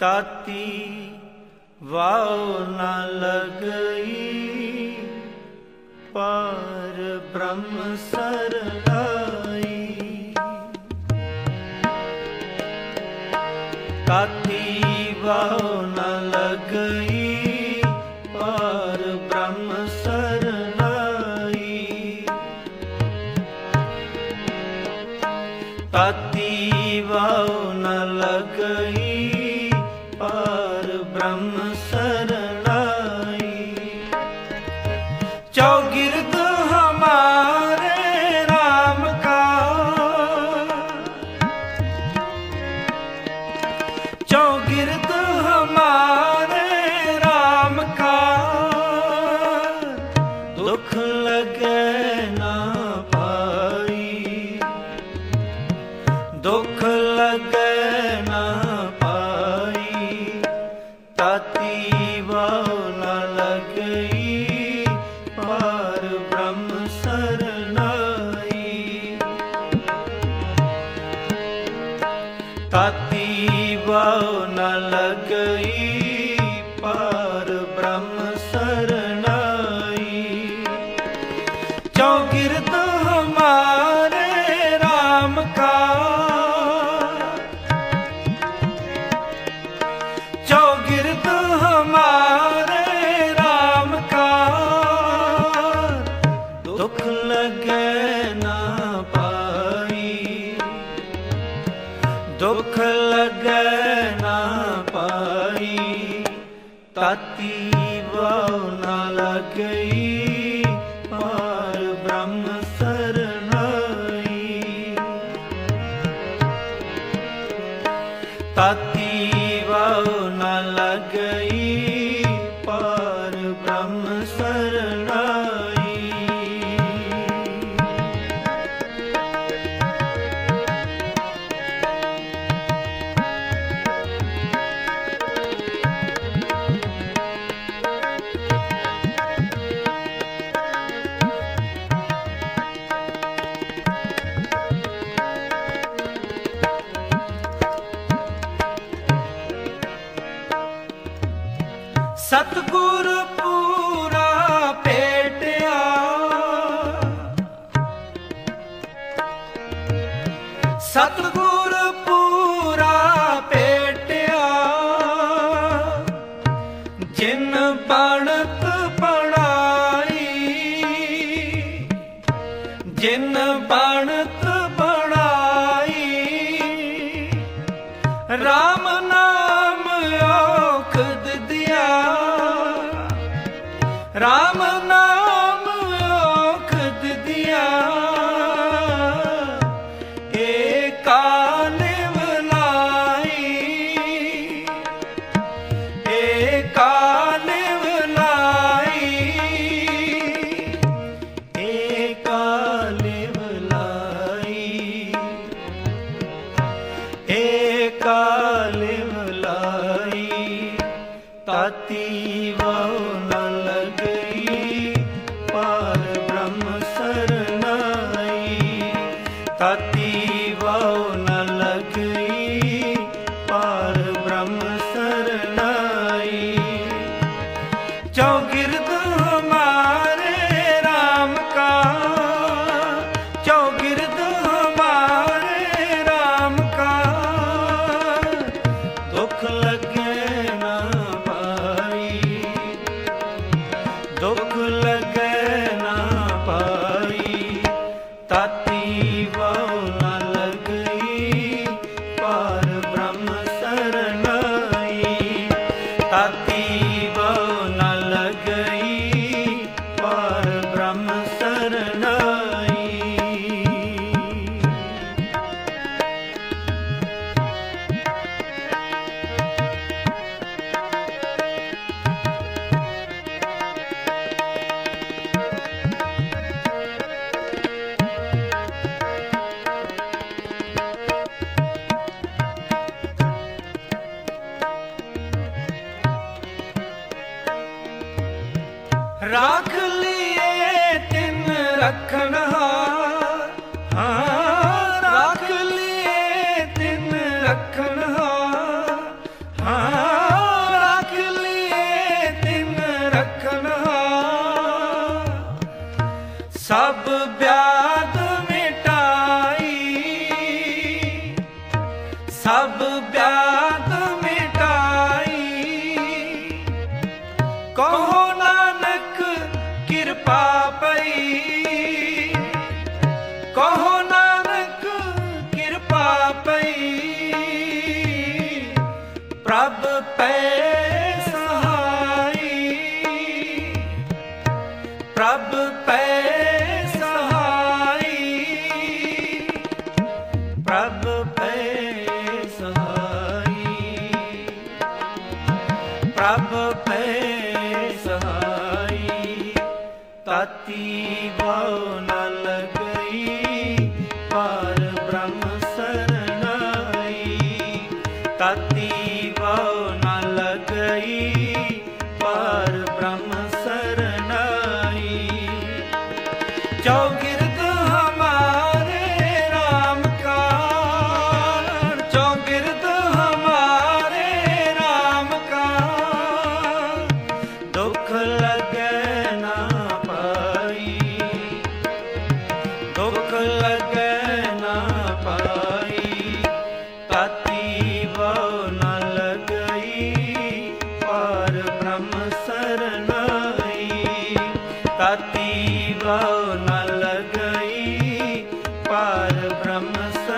ਤਾਤੀ ਵਾਉ ਨਾ ਲਗਈ ਪਰ ਬ੍ਰਹਮ ਸਰਨਾਈ ਤਾਤੀ ਵਾਉ ਨਾ ਲਗਈ ਪਰ ਬ੍ਰਹਮ ਸਰਨਾਈ ਤਾਤੀ ਨਾ ਲਗਈ ब्रह्म पति बहु न लग ਤਾਤੀ ਸਤਗੁਰ ਪੂਰਾ ਪੇਟਿਆ ਸਤਗੁਰ ਪੂਰਾ ਪੇਟਿਆ ਜਿਨ ਬਣ ਰਾਤੀ ਵਾਉ ਨਾ ਲਗੇ ਰੱਖ ਲਈਏ ਤਿੰਨ ਰੱਖਨਹਾਰ ਹਾਂ, ਰੱਖ ਲਈਏ ਤਿੰਨ ਰੱਖਨਹਾਰ ਹਾਂ, ਰੱਖ ਲਈਏ ਤਿੰਨ ਸਭ ਬਿਆਦ सब पे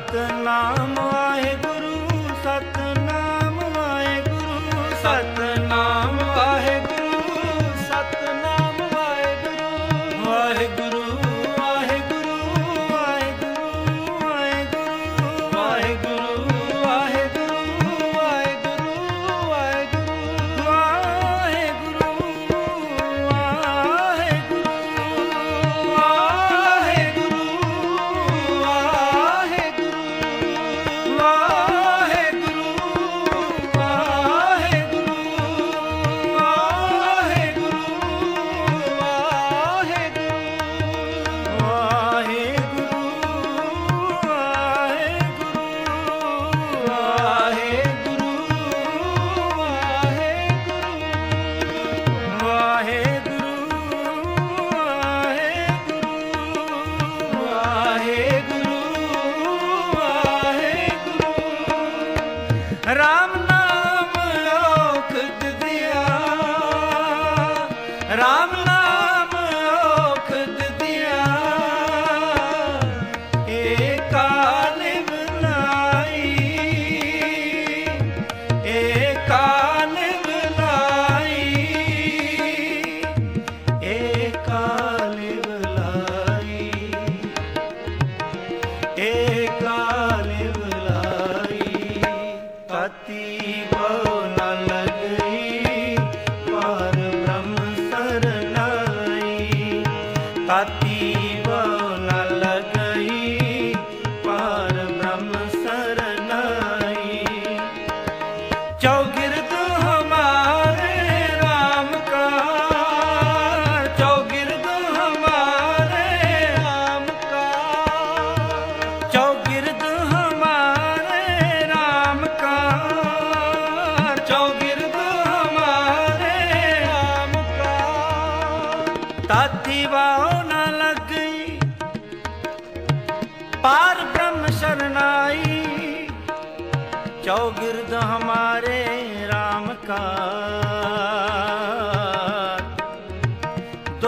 ਸਤ ਨਾਮ ਆਏ ਗੁਰੂ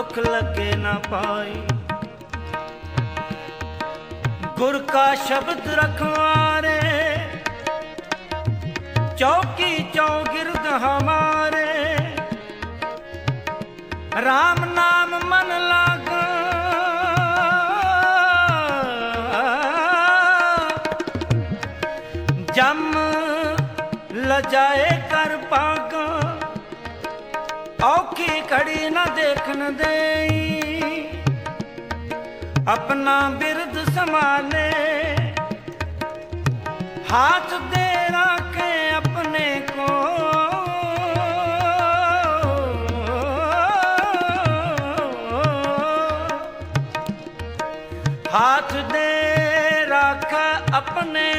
ਦੁੱਖ ਲੱਗੇ ਨਾ ਪਾਈ। ਗੁਰ ਕਾ ਸ਼ਬਦ ਰਖਵਾਰੇ, ਚੌਕੀ ਚੌਗਿਰਦ ਹਮਾਰੇ। RAM ਨਾਮ ਮਨ ਲਾਗਾ। ਜਮ ਲਜਾਏ ਕਰ ਪਾਗਾ। ਔਖੀ ਘੜੀ ਨਾ ਦੇਖਣ ਦੇਈ। ਆਪਣਾ ਬਿਰਦ ਸੰਭਾਲੇ। ਹਾਥ ਦੇ ਰੱਖੇ ਆਪਣੇ ਕੋ ਹਾਥ ਦੇ ਰੱਖ ਆਪਣੇ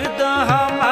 चौगिर्द हमारे